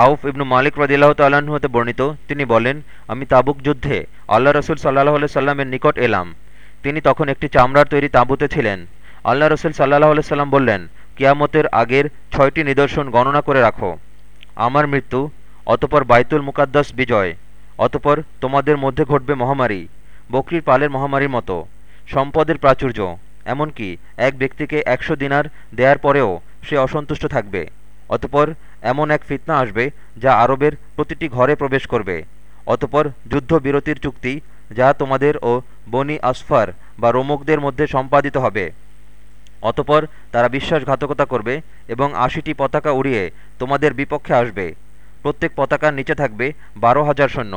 আউফ ইবনু মালিক রদিল্লাহ তাল্লাহ্ন হতে বর্ণিত, তিনি বলেন, আমি তাবুক যুদ্ধে আল্লাহ রসুল সাল্লাহ সাল্লামের নিকট এলাম। তিনি তখন একটি চামড়ার তৈরি তাঁবুতে ছিলেন। আল্লাহ রসুল সাল্লাহ আলাই সাল্লাম বললেন, কিয়ামতের আগের ছয়টি নিদর্শন গণনা করে রাখো। আমার মৃত্যু, অতপর বাইতুল মুকাদ্দাস বিজয়, অতপর তোমাদের মধ্যে ঘটবে মহামারী, বকরির পালের মহামারীর মতো। সম্পদের প্রাচুর্য, এমনকি এক ব্যক্তিকে একশো দিনার দেয়ার পরেও সে অসন্তুষ্ট থাকবে। অতপর এমন এক ফিতনা আসবে যা আরবের প্রতিটি ঘরে প্রবেশ করবে। অতপর যুদ্ধবিরতির চুক্তি যা তোমাদের ও বনি আসফার বা রোমকদের মধ্যে সম্পাদিত হবে। অতপর তারা বিশ্বাসঘাতকতা করবে এবং আশিটি পতাকা উড়িয়ে তোমাদের বিপক্ষে আসবে। প্রত্যেক পতাকার নিচে থাকবে বারো হাজার সৈন্য।